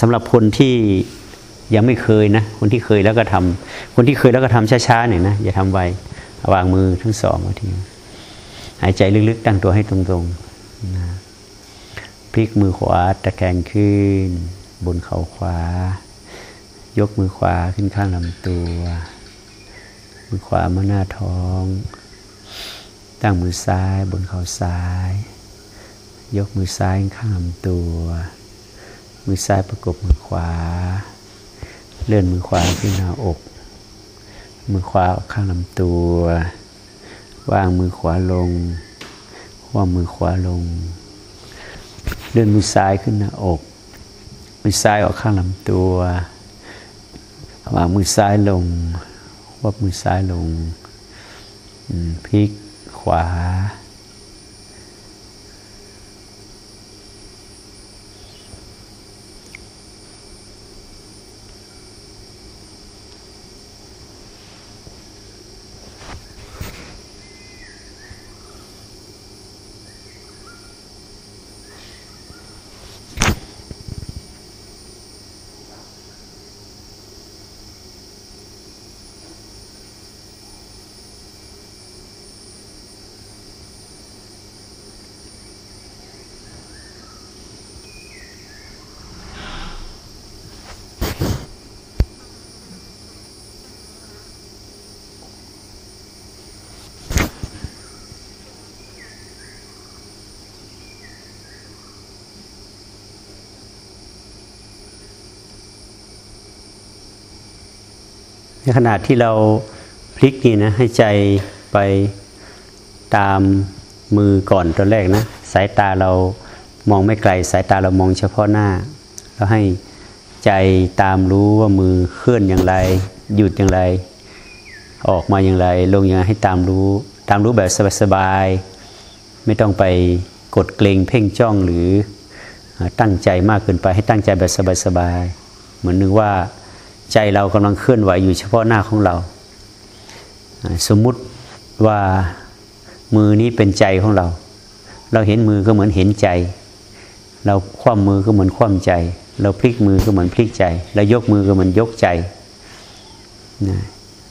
สำหรับคนที่ยังไม่เคยนะ คนที่เคยแล้วก็ทำคนที่เคยแล้วก็ทำช้าๆหน่อยนะอย่าทำไววางมือทั้งสองทีหายใจลึกๆ ตั้งตัวให้ตรงๆนะพลิกมือขวาตะแคงขึ้น บนเข่าขวา ยกมือขวาขึ้นข้างลำตัว มือขวามาหน้าท้อง ตั้งมือซ้ายบนเข่าซ้าย ยกมือซ้ายข้างลำตัว มือซ้ายประกบมือขวา เลื่อนมือขวาขึ้นหน้าอก มือขวาข้างลำตัววางมือขวาลงวางมือขวาลง เลื่อนมือซ้ายขึ้นหน้าอก มือซ้ายออกข้างลำตัววางมือซ้ายลงวบมือซ้ายลงพลิกขวา ขณะที่เราพลิกนี่นะให้ใจไปตามมือก่อนตอนแรกนะ สายตาเรามองไม่ไกล สายตาเรามองเฉพาะหน้า แล้วให้ใจตามรู้ว่ามือเคลื่อนอย่างไร หยุดอย่างไร ออกมาอย่างไร ลงอย่างไรให้ตามรู้ ตามรู้แบบสบายๆไม่ต้องไปกดเกรงเพ่งจ้องหรือตั้งใจมากเกินไปให้ตั้งใจแบบสบายๆเหมือนนึกว่า ใจเรากำลังเคลื่อนไหวอยู่เฉพาะหน้าของเรา สมมุติว่ามือนี้เป็นใจของเรา เราเห็นมือก็เหมือนเห็นใจ เราคว่ำมือก็เหมือนคว่ำใจ เราพลิกมือก็เหมือนพลิกใจ เรายกมือก็เหมือนยกใจนะ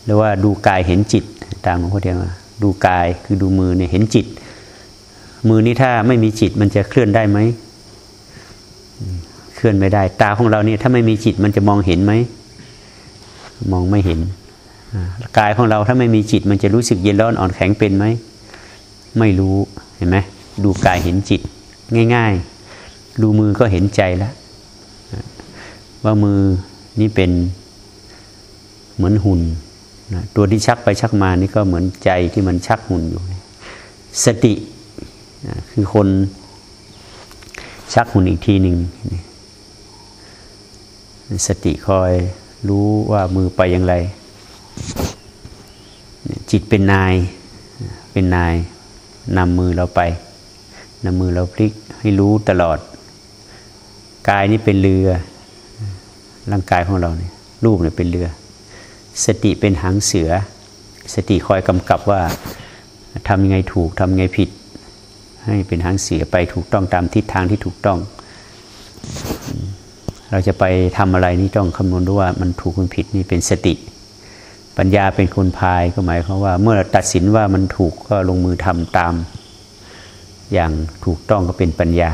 หรือว่าดูกายเห็นจิตตามหลวงพ่อเทียนว่าดูกายคือดูมือเนี่ยเห็นจิต มือนี้ถ้าไม่มีจิตมันจะเคลื่อนได้ไหมเคลื่อนไม่ได้ ตาของเราเนี่ยถ้าไม่มีจิตมันจะมองเห็นไหม มองไม่เห็นกายของเราถ้าไม่มีจิต มันจะรู้สึกเย็นร้อนอ่อนแข็งเป็นไหม ไม่รู้เห็นไหมดูกายเห็นจิตง่าย ๆ ดูมือก็เห็นใจแล้วว่ามือนี่เป็นเหมือนหุ่นตัวที่ชักไปชักมานี่ก็เหมือนใจที่มันชักหุ่นอยู่ สติคือคนชักหุ่นอีกทีหนึ่งสติคอย รู้ว่ามือไปอย่างไร จิตเป็นนาย เป็นนายนำมือเราไปนำมือเราพลิกให้รู้ตลอด กายนี่เป็นเรือ ร่างกายของเราเนี่ยรูปเนี่ยเป็นเรือ สติเป็นหางเสือ สติคอยกำกับว่าทำยังไงถูกทำยังไงผิด ให้เป็นหางเสือไปถูกต้องตามทิศทางที่ถูกต้อง เราจะไปทำอะไรนี่ต้องคำนวณด้วยว่ามันถูกมันผิดนี่เป็นสติ ปัญญาเป็นคนพายก็หมายความว่า เมื่อตัดสินว่ามันถูกก็ลงมือทำตาม อย่างถูกต้องก็เป็นปัญญา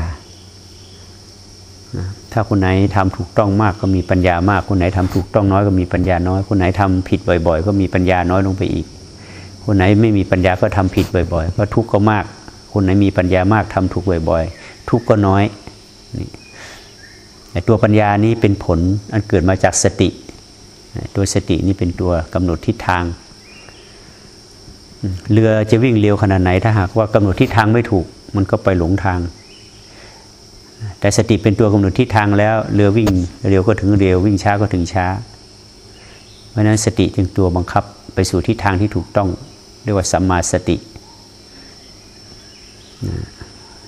ถ้าคนไหนทำถูกต้องมากก็มีปัญญามาก คนไหนทำถูกต้องน้อยก็มีปัญญาน้อย คนไหนทำผิดบ่อย ๆ ก็มีปัญญาน้อยลงไปอีก คนไหนไม่มีปัญญาก็ทำผิดบ่อยๆก็ทุกข์ก็มาก คนไหนมีปัญญามากทำถูกบ่อย ๆ ทุกข์ก็น้อยนี่ ตัวปัญญานี้เป็นผลอันเกิดมาจากสติ ตัวสตินี้เป็นตัวกำหนดทิศทาง เรือจะวิ่งเร็วขนาดไหน ถ้าหากว่ากำหนดทิศทางไม่ถูก มันก็ไปหลงทาง แต่สติเป็นตัวกำหนดทิศทางแล้วเรือวิ่งเร็วก็ถึงเร็ววิ่งช้าก็ถึงช้า เพราะนั้นสติจึงตัวบังคับไปสู่ทิศทางที่ถูกต้องเรียกว่าสัมมาสติ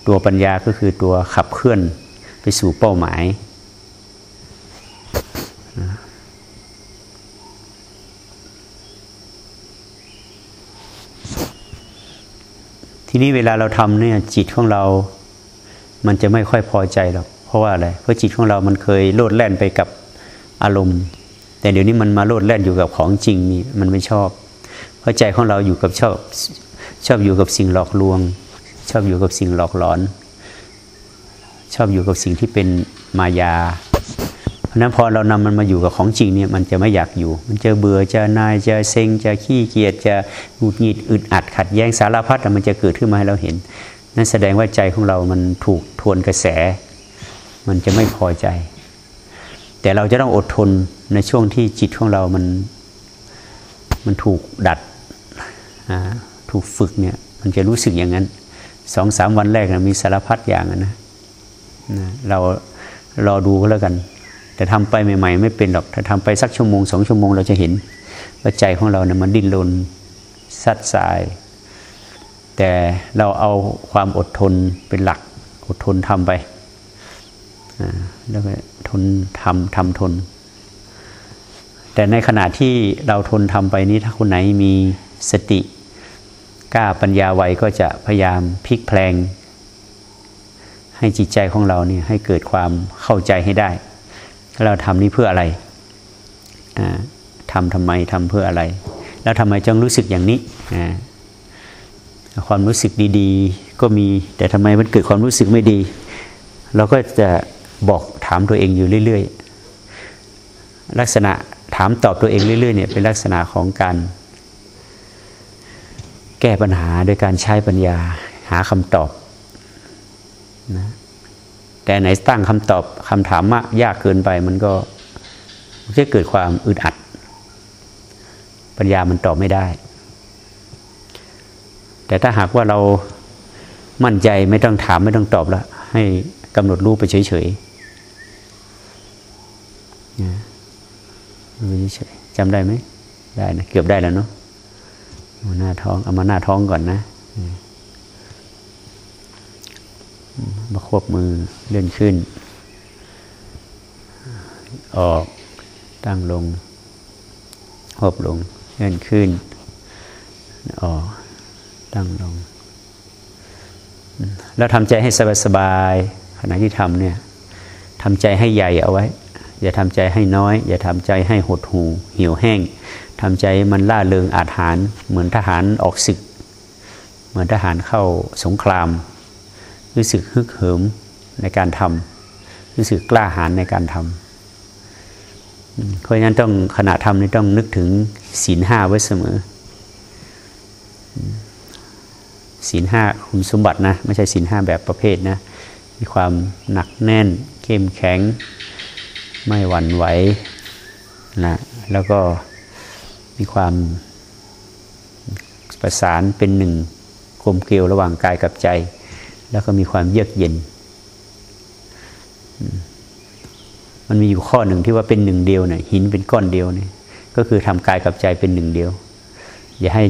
ตัวปัญญาก็คือตัวขับเคลื่อนไปสู่เป้าหมาย ทีนี้เวลาเราทำเนี่ยจิตของเรา มันจะไม่ค่อยพอใจหรอกเพราะว่าอะไรเพราะจิตของเรามันเคยโลดแล่นไปกับอารมณ์ แต่เดี๋ยวนี้มันมาโลดแล่นอยู่กับของจริงนี่มันไม่ชอบ เพราะใจของเราอยู่กับชอบชอบอยู่กับสิ่งหลอกลวง ชอบอยู่กับสิ่งหลอกหลอน ชอบอยู่กับสิ่งที่เป็นมายา ราะนั้นพอเรานำมันมาอยู่กับของจริงเนี่ยมันจะไม่อยากอยู่ มันจะเบื่อจะนายจะเซ็งจะขี้เกียจจะหงุดหงิดอึดอัดขัดแย้งสารพัดมันจะเกิดขึ้นมาให้เราเห็น นั่นแสดงว่าใจของเรามันถูกทวนกระแส มันจะไม่พอใจ แต่เราจะต้องอดทนในช่วงที่จิตของเรามันมันถูกดัดถูกฝึกเนี่ยมันจะรู้สึกอย่างนั้นสองสามวันแรกนะมีสารพัดอย่างนะนะเรารอดูก็แล้วกัน แต่ทำไปใหม่ ๆ ไม่เป็นหรอก ถ้าทำไปสักชั่วโมงสองชั่วโมงเราจะเห็นว่าใจของเราเนี่ยมันดิ้นรนสัดสาย แต่เราเอาความอดทนเป็นหลัก อดทนทำไปแล้วก็ทนทำทำทน แต่ในขณะที่เราทนทำไปนี้ถ้าคนไหนมีสติกล้าปัญญาไวก็จะพยายามพลิกแพลง ให้จิตใจของเราเนี่ยให้เกิดความเข้าใจให้ได้ เราทำนี้เพื่ออะไรทำทำไมทำเพื่ออะไร แล้วทำไมจึงรู้สึกอย่างนี้ความรู้สึกดีๆ ก็มีแต่ทำไมมันเกิดความรู้สึกไม่ดี เราก็จะบอกถามตัวเองอยู่เรื่อย ๆ ลักษณะถามตอบตัวเองเรื่อยๆเนี่ยเป็นลักษณะของการแก้ปัญหาโดยการใช้ปัญญาหาคำตอบนะ แต่ไหนตั้งคำตอบคำถามมากยากเกินไปมันก็จะเกิดความอึดอัด ปัญญามันตอบไม่ได้ แต่ถ้าหากว่าเรามั่นใจไม่ต้องถามไม่ต้องตอบแล้วให้กำหนดรูปไปเฉยๆจำได้ไหม ได้นะ เกือบได้แล้วเนาะหน้าท้อง เอามาหน้าท้องก่อนนะ มาควบมือเลื่อนขึ้น ออกตั้งลงควบลงเลื่อนขึ้น ออกตั้งลง แล้วทำใจให้สบายๆขณะที่ทำเนี่ยทำใจให้ใหญ่เอาไว้ อย่าทำใจให้น้อย อย่าทำใจให้หดหูเหี่ยวแห้งทำใจมันล่าเริงอาถรรเหมือนทหารออกศึก เหมือนทหารเข้าสงคราม รู้สึกฮึกเหิมในการทำรู้สึกกล้าหาญในการทำเพราะฉะนั้นต้องขณะทำนี่ต้องนึกถึงศีลห้าไว้เสมอศีลห้าคุณสมบัตินะ ไม่ใช่ศีลห้าแบบประเภทนะ มีความหนักแน่น เข้มแข็ง ไม่หวั่นไหวนะแล้วก็มีความประสานเป็นหนึ่งกลมเกลียวระหว่างกายกับใจ แล้วก็มีความเยือกเย็น มันมีอยู่ข้อหนึ่งที่ว่าเป็นหนึ่งเดียวเนี่ยหินเป็นก้อนเดียวเนี่ยก็คือทำกายกับใจเป็นหนึ่งเดียว อย่าให้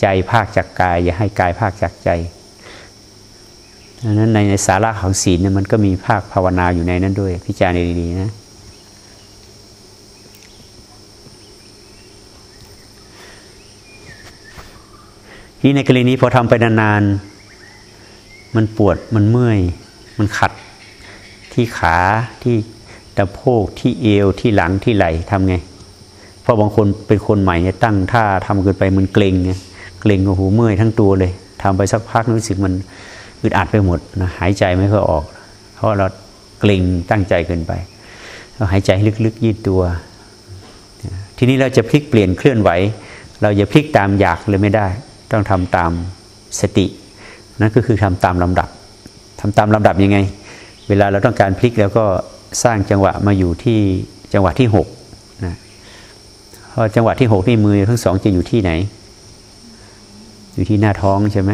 ใจภาคจากกาย อย่าให้กายภาคจากใจดังนั้นในในสาระของศีลเนี่ยมันก็มีภาคภาวนาอยู่ในนั้นด้วย พิจารณาดีๆนะที่ในกรณีพอทำไปนานๆ มันปวดมันเมื่อย มันขัดที่ขาที่ตะโพกที่เอวที่หลังที่ไหล่ทำไง เพราะบางคนเป็นคนใหม่เนี่ยตั้งท่าทำเกินไปมันเกร็งเนี่ยเกร็งโอ้โหเมื่อยทั้งตัวเลยทำไปสักพักรู้สึกมันอึดอัดไปหมดนะหายใจไม่ค่อยออก เพราะเราเกร็งตั้งใจเกินไปเราหายใจลึกๆยืดตัว ทีนี้เราจะพลิกเปลี่ยนเคลื่อนไหว เราจะพลิกตามอยากเลยไม่ได้ ต้องทำตามสติ นั่นก็คือทำตามลำดับทำตามลำดับยังไง เวลาเราต้องการพลิกแล้วก็สร้างจังหวะมาอยู่ที่จังหวะที่หกนะพอจังหวะที่หกนี่มือทั้งสองจะอยู่ที่ไหน อยู่ที่หน้าท้องใช่ไหม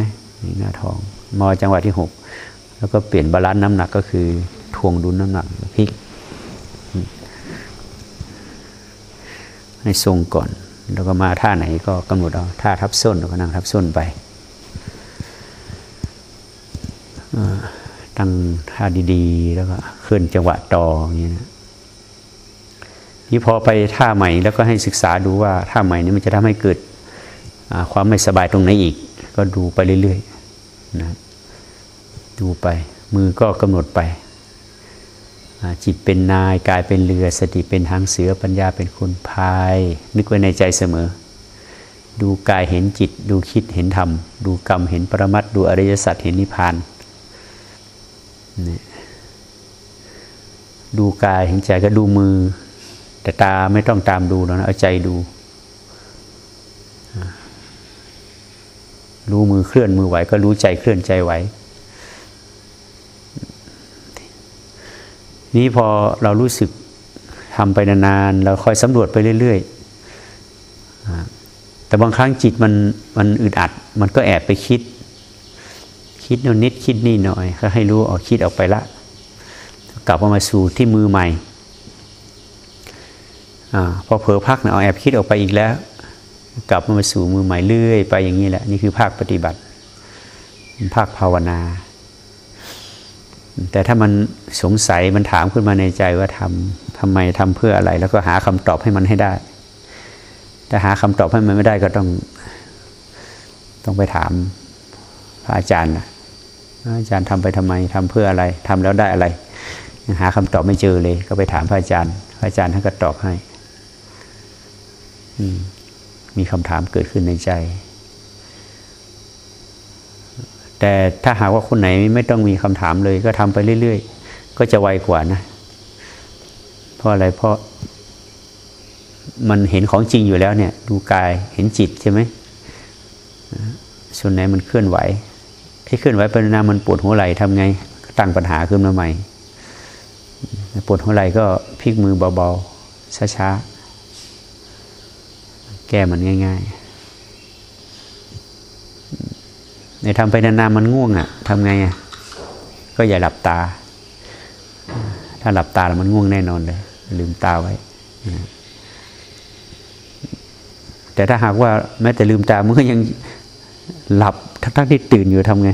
หน้าท้องมอจังหวะที่หกแล้วก็เปลี่ยนบาลานซ์น้ำหนักก็คือทวงดุลน้ำหนักพลิกให้ทรงก่อน แล้วก็มาท่าไหนก็กำหนดเอาท่าทับส้นเราก็นั่งทับส้นไป ตั้งท่าดีๆ แล้วก็เคลื่อนจังหวะต่ออย่างนี้นะนี่พอไปท่าใหม่แล้วก็ให้ศึกษาดูว่าท่าใหม่นี้มันจะทำให้เกิดความไม่สบายตรงไหนอีก ก็ดูไปเรื่อยๆนะดูไปมือก็กำหนดไป จิตเป็นนายกายเป็นเรือสติเป็นหางเสือปัญญาเป็นคนพาย นึกไว้ในใจเสมอ ดูกายเห็นจิต ดูคิดเห็นธรรม ดูกรรมเห็นปรมัตดูอริยสัจเห็นนิพพาน ดูกายเห็นใจก็ดูมือ แต่ตาไม่ต้องตามดูแล้วนะเอาใจดูรู้มือเคลื่อนมือไหว ก็รู้ใจเคลื่อนใจไหว นี้พอเรารู้สึกทำไปนานๆเราคอยสำรวจไปเรื่อยๆแต่บางครั้งจิตมันมันอึดอัด มันก็แอบไปคิด คิดนนิดคิดนี่หน่อยก็ให้รู้ออกคิดออกไปละ กลับมาสู่ที่มือใหม่อพอเผลอพักเนี่ยเอาแอบคิดออกไปอีกแล้ว กลับมาสู่มือใหม่เรื่อยไปอย่างนี้แหละนี่คือภาคปฏิบัติ ภาคภาวนา แต่ถ้ามันสงสัยมันถามขึ้นมาในใจว่าทำทำไมทำเพื่ออะไร แล้วก็หาคำตอบให้มันให้ได้แต่หาคำตอบให้มันไม่ได้ก็ต้องต้องไปถามพระอาจารย์นะ อาจารย์ทำไปทำไมทำเพื่ออะไรทำแล้วได้อะไร หาคำตอบไม่เจอเลย ก็ไปถามพระอาจารย์ พระอาจารย์ท่านก็ตอบให้มีคำถามเกิดขึ้นในใจ แต่ถ้าหากว่าคนไหนไม่ต้องมีคำถามเลยก็ทำไปเรื่อยๆ ก็จะไวกว่านะ เพราะอะไรเพราะมันเห็นของจริงอยู่แล้วเนี่ย ดูกายเห็นจิตใช่ไหมส่วนไหนมันเคลื่อนไหว ที่เคลื่อนไหวเป็นนามันปวดหัวไหล่ทำไง ตั้งปัญหาขึ้นมาใหม่ ปวดหัวไหล่ก็พลิกมือเบาๆช้าๆแก้มันง่าย ๆ ในทำไปนานๆมันง่วงอะ่ะทำไงอะ่ะก็อย่าหลับตา ถ้าหลับตาแล้วมันง่วงแน่นอนเลย ลืมตาไว้แต่ถ้าหากว่าแม้แต่ลืมตามันก็ยังหลับ ทั้งที่ตื่นอยู่ทำไง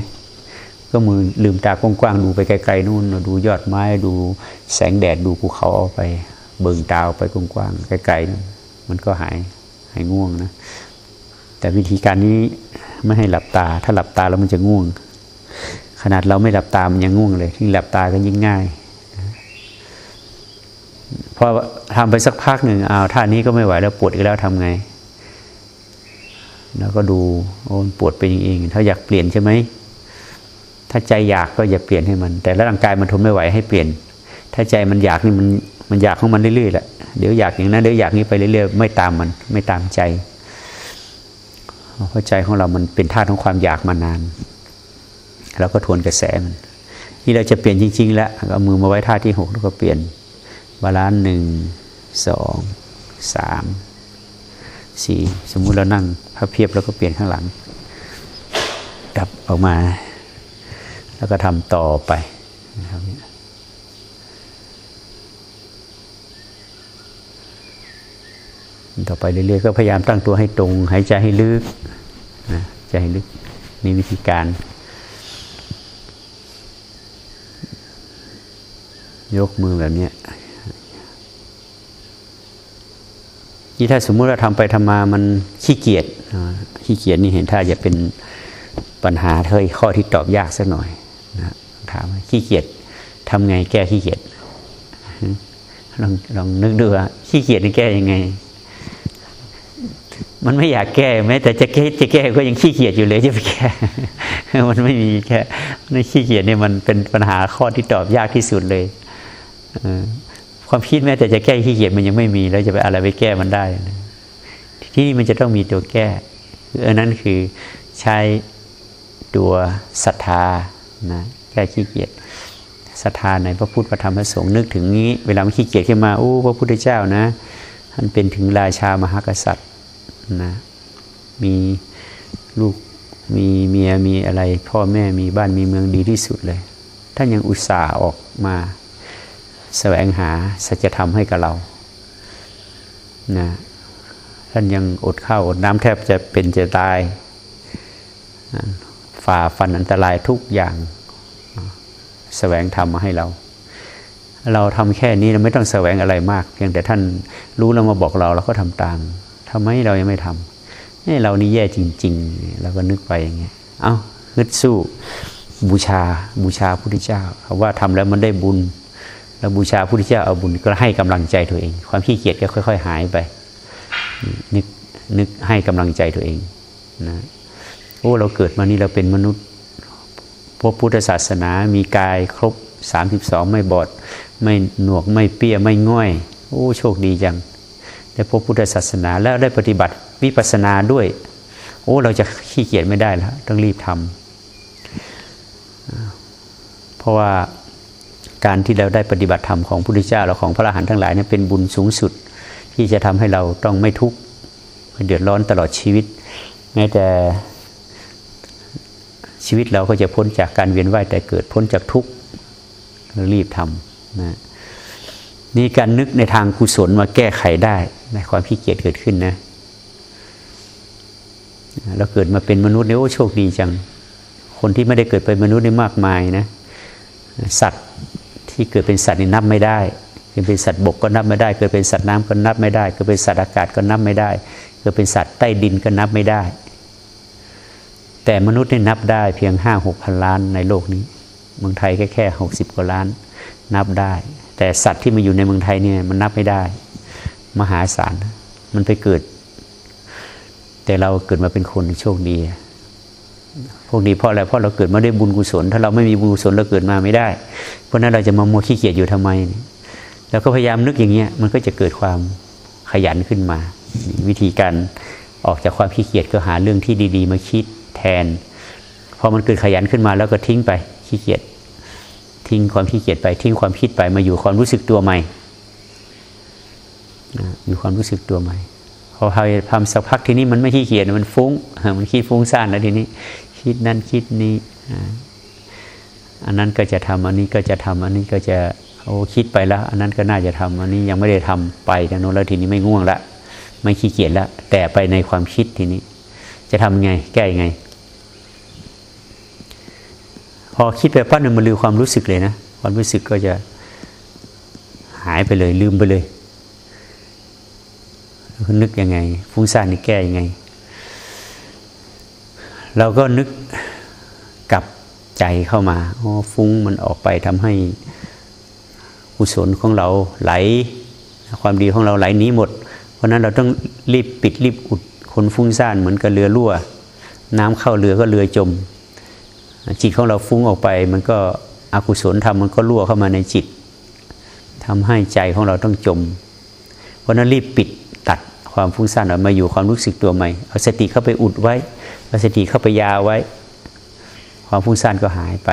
ก็มือลืมตากว้างๆดูไปไกลๆนู่น ดูยอดไม้ดูแสงแดดดูภูเขาเอาไป เบิ่งตาไปกว้างๆไกลๆมันก็หายหายง่วงนะ แต่วิธีการนี้ไม่ให้หลับตา ถ้าหลับตาแล้วมันจะง่วง ขนาดเราไม่หลับตามันยังง่วงเลยที่หลับตาก็ยิ่งง่ายพอทำไปสักพักหนึ่งอ้าวท่านี้ก็ไม่ไหวแล้วปวดอีกแล้วทำไง แล้วก็ดูโอ้ปวดไปเองถ้าอยากเปลี่ยนใช่ไหมถ้าใจอยากก็อย่าเปลี่ยนให้มัน แต่ร่างกายมันทนไม่ไหวให้เปลี่ยน ถ้าใจมันอยากนี่มันมันอยากของมันเรื่อยๆแหละเดี๋ยวอยากอย่างนั้นเดี๋ยวอยากนี้ไปเรื่อยๆไม่ตามมันไม่ตามใจเพราะใจของเรามันเป็นธาตุของความอยากมานานเราก็ทวนกระแสมันนี่เราจะเปลี่ยนจริง ๆ แล้วเอามือมาไว้ท่าที่หกแล้วก็เปลี่ยน balance หนึ่งสองสามสี่สมมุติเรานั่ง พับเพียบแล้วก็เปลี่ยนข้างหลัง กลับออกมา แล้วก็ทำต่อไปนะครับต่อไปเรื่อยๆก็พยายามตั้งตัวให้ตรง หายใจให้ลึกนะใจให้ลึกนี่วิธีการ ยกมือแบบนี้ ที่ถ้าสมมุติเราทำไปทำมามันขี้เกียจขี้เกียจนี่เห็นถ้าจะเป็นปัญหาเทยข้อที่ตอบยากสักหน่อยนะถามขี้เกียจทำไงแก้ขี้เกียจลองลองนึกดูว่าขี้เกียจนี่แก้ยังไง มันไม่อยากแก้แม้แต่จะแก้จะแก้ก็ยังขี้เกียจอยู่เลยจะไปแก้มันไม่มีแค่ในขี้เกียจเนี่ยมันเป็นปัญหาข้อที่ตอบยากที่สุดเลย ความคิดแม้แต่จะแก้ขี้เกียจมันยังไม่มี แล้วจะไปอะไรไปแก้มันได้ ที่นี่มันจะต้องมีตัวแก้อันนั้นคือใช้ตัวศรัทธานะแก้ขี้เกียจศรัทธาในพระพุทธพระธรรมพระสงฆ์นึกถึงนี้ เวลามันขี้เกียจขึ้นมาโอ้พระพุทธเจ้านะท่านเป็นถึงราชามหากษัตริย์นะมีลูกมีเมียมีอะไร พ่อแม่มีบ้านมีเมืองดีที่สุดเลย ท่านยังอุตส่าห์ออกมา แสวงหาสัจธรรมให้กับเรานะท่านยังอดข้าวอดน้ำแทบจะเป็นจะตายฝ่าฟันอันตรายทุกอย่างแสวงธรรมมาให้เรา เราทำแค่นี้เราไม่ต้องแสวงอะไรมาก เพียงแต่ท่านรู้แล้วมาบอกเราเราก็ทำตามทำไมเรายังไม่ทำนี่เรานี่แย่จริงๆเราก็นึกไปอย่างเงี้ยเอา้าฮึดสู้บูชาบูชาพระพุทธเจ้าเขาว่าทำแล้วมันได้บุญ เราบูชาพระพุทธเจ้าเอาบุญก็ให้กำลังใจตัวเอง ความขี้เกียจก็ค่อย ๆ หายไป นึกนึกให้กำลังใจตัวเองนะโอ้เราเกิดมานี่เราเป็นมนุษย์พวกพุทธศาสนามีกายครบ 32 ไม่บอด ไม่หนวกไม่เปี้ยไม่ง่อย โอ้โชคดีจังได้พบพุทธศาสนาแล้วได้ปฏิบัติวิปัสสนาด้วย โอ้เราจะขี้เกียจไม่ได้แล้วต้องรีบทำเพราะว่า การที่เราได้ปฏิบัติธรรมของพระพุทธเจ้าและของพระอรหันต์ทั้งหลายนี่เป็นบุญสูงสุด ที่จะทำให้เราต้องไม่ทุกข์เดือดร้อนตลอดชีวิต แม้แต่ชีวิตเราก็จะพ้นจากการเวียนว่ายแต่เกิดพ้นจากทุกข์รีบทำนะนี่การนึกในทางกุศลมาแก้ไขได้ในความขี้เกียจเกิดขึ้นนะเราเกิดมาเป็นมนุษย์เนี่ยโอ้โชคดีจัง คนที่ไม่ได้เกิดเป็นมนุษย์นี่มากมายนะ สัตว์ ที่เกิดเป็นสัตว์นี่นับไม่ได้เกิดเป็นสัตว์บกก็นับไม่ได้ เกิดเป็นสัตว์น้ำก็นับไม่ได้ เกิดเป็นสัตว์อากาศก็นับไม่ได้ เกิดเป็นสัตว์ใต้ดินก็นับไม่ได้ แต่มนุษย์นี่นับได้เพียงห้าหกพันล้านในโลกนี้ เมืองไทยแค่แค่หกสิบกว่าล้าน นับได้ แต่สัตว์ที่มาอยู่ในเมืองไทยเนี่ยมันนับไม่ได้ มหาศาลมันไปเกิด แต่เราเกิดมาเป็นคนโชคดี พวกนี้เพราะอะไรเพราะเราเกิดมาด้วยบุญกุศล ถ้าเราไม่มีบุญกุศลเราเกิดมาไม่ได้ เพราะนั้นเราจะมาโมขี้เกียจอยู่ทำไม แล้วก็พยายามนึกอย่างเงี้ยมันก็จะเกิดความขยันขึ้นมา วิธีการออกจากความขี้เกียจก็หาเรื่องที่ดี ๆ มาคิดแทนพอมันเกิดขยันขึ้นมาแล้วก็ทิ้งไปขี้เกียจทิ้งความขี้เกียจไปทิ้งความคิดไปมาอยู่ความรู้สึกตัวใหม่อยู่ความรู้สึกตัวใหม่ อพยายามทำสักพักทีนี้มันไม่ขี้เกียจมันฟุ้งมันคิดฟุ้งซ่านแล้วทีนี้ คิดนั่นคิดนี้อันนั้นก็จะทำอันนี้ก็จะทำอันนี้ก็จะโอ้คิดไปแล้ว อันนั้นก็น่าจะทำอันนี้ยังไม่ได้ทำไปแต่โน้นแล้วทีนี้ไม่ง่วงละไม่ขี้เกียจละแต่ไปในความคิดทีนี้ จะทำไง แก้ยังไง พอคิดไปปั๊บนึงมันลืมความรู้สึกเลยนะความรู้สึกก็จะหายไปเลยลืมไปเลย นึกยังไงฟุ้งซ่านนี่แก้ยังไง เราก็นึกกลับใจเข้ามาอ๋อฟุ้งมันออกไปทำให้กุศลของเราไหล ความดีของเราไหลนี้หมด เพราะนั้นเราต้องรีบปิดรีบอุดคนฟุ้งซ่านเหมือนกับเรือรั่ว น้ำเข้าเรือก็เรือจม จิตของเราฟุ้งออกไป มันก็อกุศลทำมันก็รั่วเข้ามาในจิตทำให้ใจของเราต้องจม เพราะนั้นรีบปิด ความฟุ้งซ่านออกมาอยู่ความรู้สึกตัวใหม่เอาสติเข้าไปอุดไว้เอาสติเข้าไปยาไว้ ความฟุ้งซ่านก็หายไป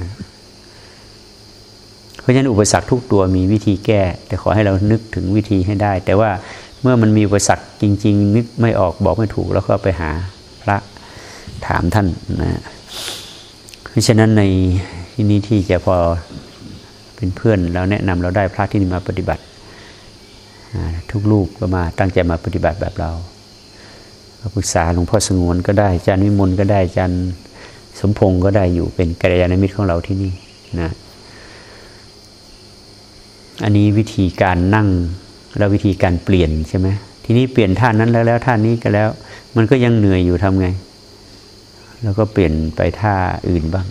นะเพราะฉะนั้นอุปสรรคทุกตัวมีวิธีแก้ แต่ขอให้เรานึกถึงวิธีให้ได้ แต่ว่าเมื่อมันมีอุปสรรคจริง ๆ นึกไม่ออกบอกไม่ถูกแล้วก็ไปหาพระถามท่านนะเพราะฉะนั้นในที่นี้ที่จะพอเป็นเพื่อนเราแนะนำเราได้พระที่นี่มาปฏิบัติ ทุกลูกก็มาตั้งใจมาปฏิบัติแบบเราปรึกษาหลวงพ่อสงวนก็ได้อาจารย์วิมลก็ได้อาจารย์สมพงศ์ก็ได้อยู่เป็นกัลยาณมิตรของเราที่นี่นะอันนี้วิธีการนั่งแล้ววิธีการเปลี่ยนใช่ไหมทีนี้เปลี่ยนท่านั้นแล้วแล้วท่านี้ก็แล้ว มันก็ยังเหนื่อยอยู่ทำไง แล้วก็เปลี่ยนไปท่าอื่นบ้าง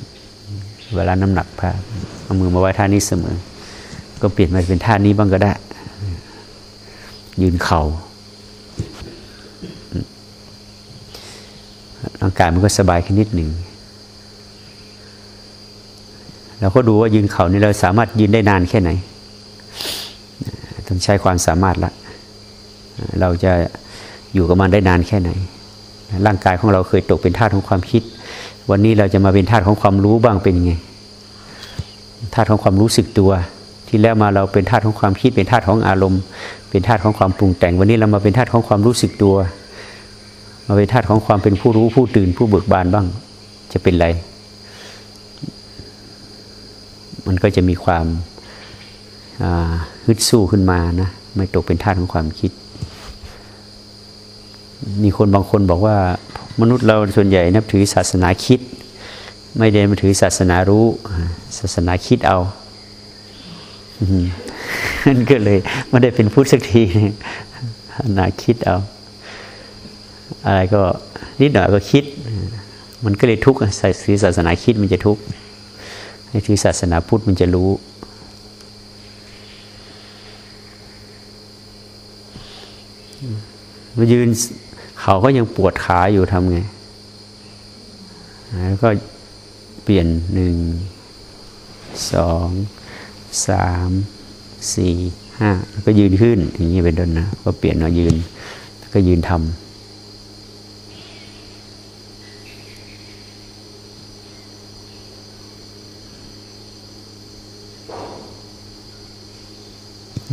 เวลาน้ำหนักพาเอามือมาไว้ท่านี้เสมอ ก็เปลี่ยนมาเป็นท่านี้บ้างก็ได้ ยืนเขา่าร่างกายมันก็สบายขึ้นนิดหนึ่งเราก็ดูว่ายืนเข่านี่เราสามารถยืนได้นานแค่ไหน ต้องใช้ความสามารถละ เราจะอยู่กับมันได้นานแค่ไหน ร่างกายของเราเคยตกเป็นทาสของความคิด วันนี้เราจะมาเป็นทาสของความรู้บ้างเป็นไง ทาสของความรู้สึกตัว ที่แล้วมาเราเป็นทาสของความคิดเป็นทาสของอารมณ์ เป็นทาสของความปรุงแต่ง วันนี้เรามาเป็นทาสของความรู้สึกตัว มาเป็นทาสของความเป็นผู้รู้ผู้ตื่นผู้เบิกบานบ้าง จะเป็นไร มันก็จะมีความฮึดสู้ขึ้นมานะไม่ตกเป็นทาสของความคิด มีคนบางคนบอกว่ามนุษย์เราส่วนใหญ่นับถือศาสนาคิด ไม่ได้มาถือศาสนารู้ ศาสนาคิดเอา นั่นก็เลยไม่ได้เป็นพุทธสักทีหนาคิดเอา อะไรก็นิดหน่อยก็คิด มันก็เลยทุกข์ใส่ถือศาสนาคิดมันจะทุกข์ให้ถือศาสนาพุทธมันจะรู้มายืนเขาก็ยังปวดขาอยู่ทำไง แล้วก็เปลี่ยนหนึ่งสอง สามสี่ห้าแล้วก็ยืนขึ้นอย่างนี้เป็นต้นนะก็เปลี่ยนมายืนแล้วก็ยืนทำ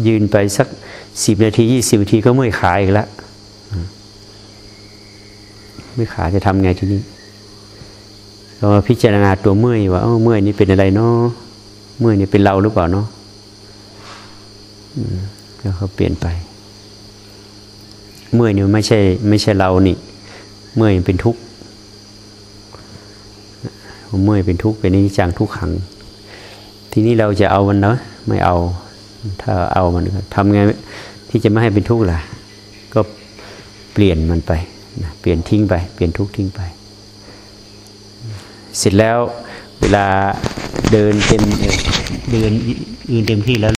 ยืนไปสักสิบนาทียี่สิบนาทีก็เมื่อยขาอีกแล้วเมื่อยขาจะทำไงทีนี้เรามาพิจารณาตัวเมื่อยว่าเอ้าเมื่อยนี่เป็นอะไรเนาะ เมื่อยนี่เป็นเราหรือเปล่าเนาะแล้วเขาเปลี่ยนไป เมื่อยนี่ไม่ใช่ ไม่ใช่เรานี่ เมื่อยเป็นทุกข์เมื่อยเป็นทุกข์เป็นนิจจังทุกขัง ทีนี้เราจะเอามันเนาะไม่เอา ถ้าเอามันทำไงที่จะไม่ให้เป็นทุกข์ล่ะ ก็เปลี่ยนมันไปเปลี่ยนทิ้งไป เปลี่ยนทุกข์ทิ้งไป เสร็จแล้วเวลา เดินเต็มเดินยืนเต็มที่แล้ว